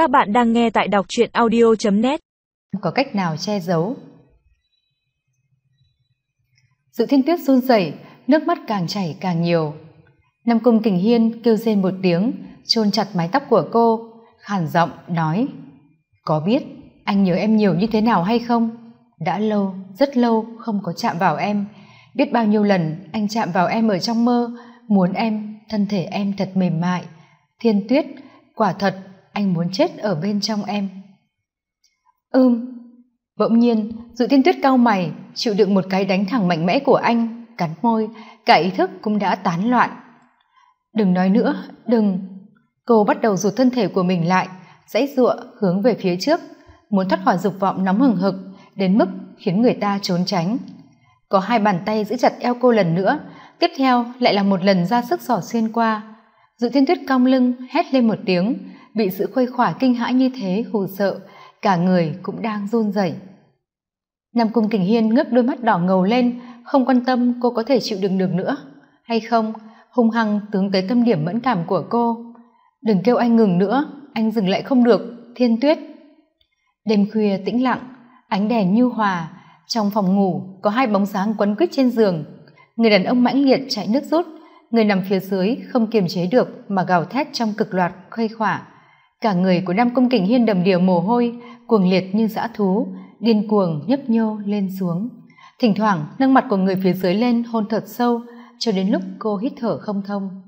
Các bạn đang nghe tại đọc truyện audio.net Có cách nào che giấu? Dự thiên tuyết run rẩy, nước mắt càng chảy càng nhiều. Nam Cung Kình Hiên kêu rên một tiếng, chôn chặt mái tóc của cô, khàn giọng nói: "Có biết anh nhớ em nhiều như thế nào hay không? Đã lâu, rất lâu không có chạm vào em, biết bao nhiêu lần anh chạm vào em ở trong mơ, muốn em, thân thể em thật mềm mại. Thiên Tuyết, quả thật anh muốn chết ở bên trong em. Ưm bỗng nhiên, dự tiên tuyết cao mày, chịu đựng một cái đánh thẳng mạnh mẽ của anh, cắn môi, cả ý thức cũng đã tán loạn. Đừng nói nữa, đừng. Cô bắt đầu rụt thân thể của mình lại, dãy giụa hướng về phía trước, muốn thoát khỏi dục vọng nóng hừng hực, đến mức khiến người ta trốn tránh. Có hai bàn tay giữ chặt eo cô lần nữa, tiếp theo lại là một lần ra sức xỏ xuyên qua. Dự thiên tuyết cong lưng, hét lên một tiếng bị sự khuây khỏa kinh hãi như thế hù sợ cả người cũng đang run rẩy. Nam cung kình hiên ngước đôi mắt đỏ ngầu lên, không quan tâm cô có thể chịu đựng được nữa, hay không, hung hăng tướng tới tâm điểm mẫn cảm của cô. Đừng kêu anh ngừng nữa, anh dừng lại không được, thiên tuyết. Đêm khuya tĩnh lặng, ánh đèn nhu hòa, trong phòng ngủ có hai bóng dáng quấn quýt trên giường. Người đàn ông mãnh liệt chạy nước rút, người nằm phía dưới không kiềm chế được mà gào thét trong cực loạt khuây khỏa cả người của nam công kình hiên đầm đìa mồ hôi, cuồng liệt như dã thú, điên cuồng nhấp nhô lên xuống. Thỉnh thoảng, nâng mặt của người phía dưới lên hôn thật sâu, cho đến lúc cô hít thở không thông.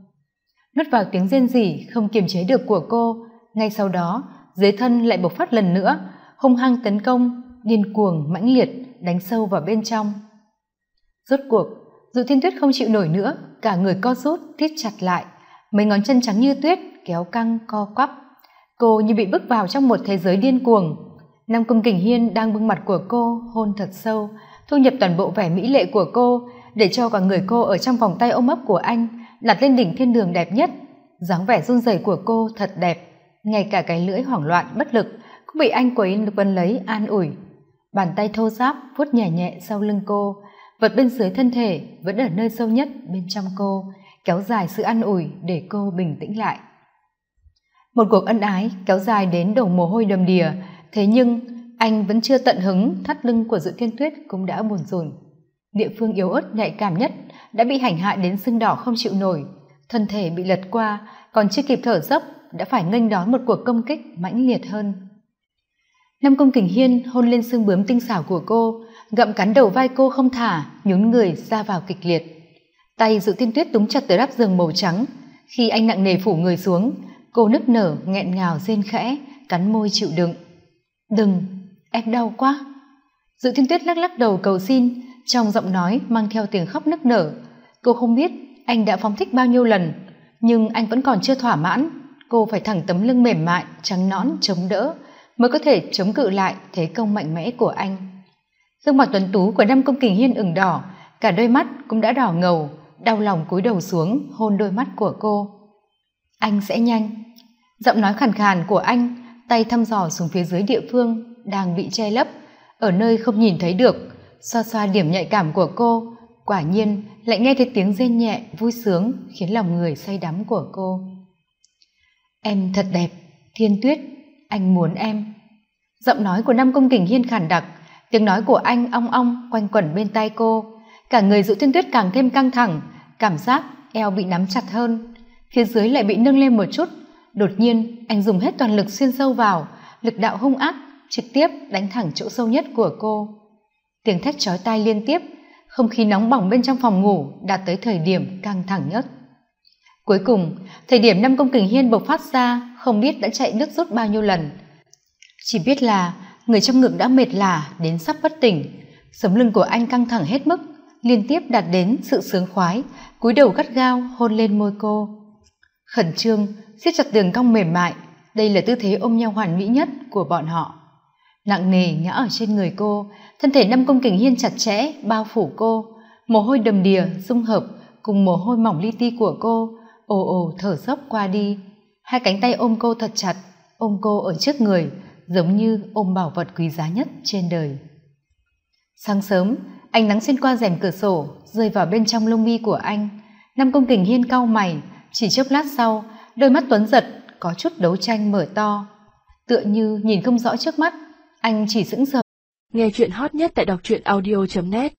Nuốt vào tiếng rên rỉ không kiềm chế được của cô, ngay sau đó, dưới thân lại bộc phát lần nữa, hung hăng tấn công, điên cuồng, mãnh liệt, đánh sâu vào bên trong. Rốt cuộc dù thiên tuyết không chịu nổi nữa, cả người co rút, thít chặt lại, mấy ngón chân trắng như tuyết kéo căng co quắp cô như bị bước vào trong một thế giới điên cuồng. Nam cung kình hiên đang bưng mặt của cô, hôn thật sâu, thu nhập toàn bộ vẻ mỹ lệ của cô, để cho cả người cô ở trong vòng tay ôm ấp của anh đặt lên đỉnh thiên đường đẹp nhất. Dáng vẻ run rẩy của cô thật đẹp, ngay cả cái lưỡi hoảng loạn, bất lực cũng bị anh quấy vân lấy, an ủi. Bàn tay thô ráp vuốt nhẹ nhẹ sau lưng cô vật bên dưới thân thể vẫn ở nơi sâu nhất bên trong cô, kéo dài sự an ủi để cô bình tĩnh lại một cuộc ân ái kéo dài đến đầu mồ hôi đầm đìa. Thế nhưng, anh vẫn chưa tận hứng, thắt lưng của dự thiên tuyết cũng đã buồn rùn. Địa phương yếu ớt, nhạy cảm nhất đã bị hành hạ đến sưng đỏ không chịu nổi. Thân thể bị lật qua, còn chưa kịp thở dốc, đã phải nghênh đón một cuộc công kích mãnh liệt hơn. Năm công kình hiên hôn lên xương bướm tinh xảo của cô gậm cắn đầu vai cô không thả, nhún người ra vào kịch liệt. Tay dự tiên tuyết túng chặt tới đắp giường màu trắng. Khi anh nặng nề phủ người xuống cô nức nở, nghẹn ngào rên khẽ, cắn môi chịu đựng. Đừng, em đau quá. Dự thiên tuyết lắc lắc đầu cầu xin, trong giọng nói mang theo tiếng khóc nức nở. Cô không biết anh đã phóng thích bao nhiêu lần, nhưng anh vẫn còn chưa thỏa mãn. Cô phải thẳng tấm lưng mềm mại, trắng nõn, chống đỡ, mới có thể chống cự lại thế công mạnh mẽ của anh. Gương mặt tuấn tú của năm công kình hiên ửng đỏ, cả đôi mắt cũng đã đỏ ngầu, đau lòng cúi đầu xuống, hôn đôi mắt của cô anh sẽ nhanh. Giọng nói khàn khàn của anh, tay thăm dò xuống phía dưới địa phương, đang bị che lấp, ở nơi không nhìn thấy được. Xoa xoa điểm nhạy cảm của cô, quả nhiên lại nghe thấy tiếng rên nhẹ, vui sướng, khiến lòng người say đắm của cô. Em thật đẹp, thiên tuyết, anh muốn em. Giọng nói của năm công kình hiên khàn đặc, tiếng nói của anh ong ong quanh quẩn bên tai cô. Cả người dụ thiên tuyết càng thêm căng thẳng, cảm giác eo bị nắm chặt hơn phía dưới lại bị nâng lên một chút. Đột nhiên, anh dùng hết toàn lực xuyên sâu vào. Lực đạo hung ác, trực tiếp đánh thẳng chỗ sâu nhất của cô. Tiếng thét chói tai liên tiếp, không khí nóng bỏng bên trong phòng ngủ đạt tới thời điểm căng thẳng nhất. Cuối cùng, thời điểm năm công kình hiên bộc phát ra, không biết đã chạy nước rút bao nhiêu lần. Chỉ biết là người trong ngực đã mệt lả đến sắp bất tỉnh. Sống lưng của anh căng thẳng hết mức, liên tiếp đạt đến sự sướng khoái, cúi đầu gắt gao hôn lên môi cô khẩn trương, siết chặt đường cong mềm mại. Đây là tư thế ôm nhau hoàn mỹ nhất của bọn họ. Nặng nề ngã ở trên người cô, thân thể năm công kình hiên chặt chẽ, bao phủ cô. Mồ hôi đầm đìa dung hợp, cùng mồ hôi mỏng li ti của cô, ồ ồ thở dốc qua đi. Hai cánh tay ôm cô thật chặt, ôm cô ở trước người, giống như ôm bảo vật quý giá nhất trên đời. Sáng sớm, ánh nắng xuyên qua rèm cửa sổ, rơi vào bên trong lông mi của anh. Năm công kình hiên cau mày chỉ chốc lát sau, đôi mắt tuấn giật, có chút đấu tranh mở to. Tựa như nhìn không rõ trước mắt, anh chỉ sững sờ. Nghe chuyện hot nhất tại đọc truyện audio net.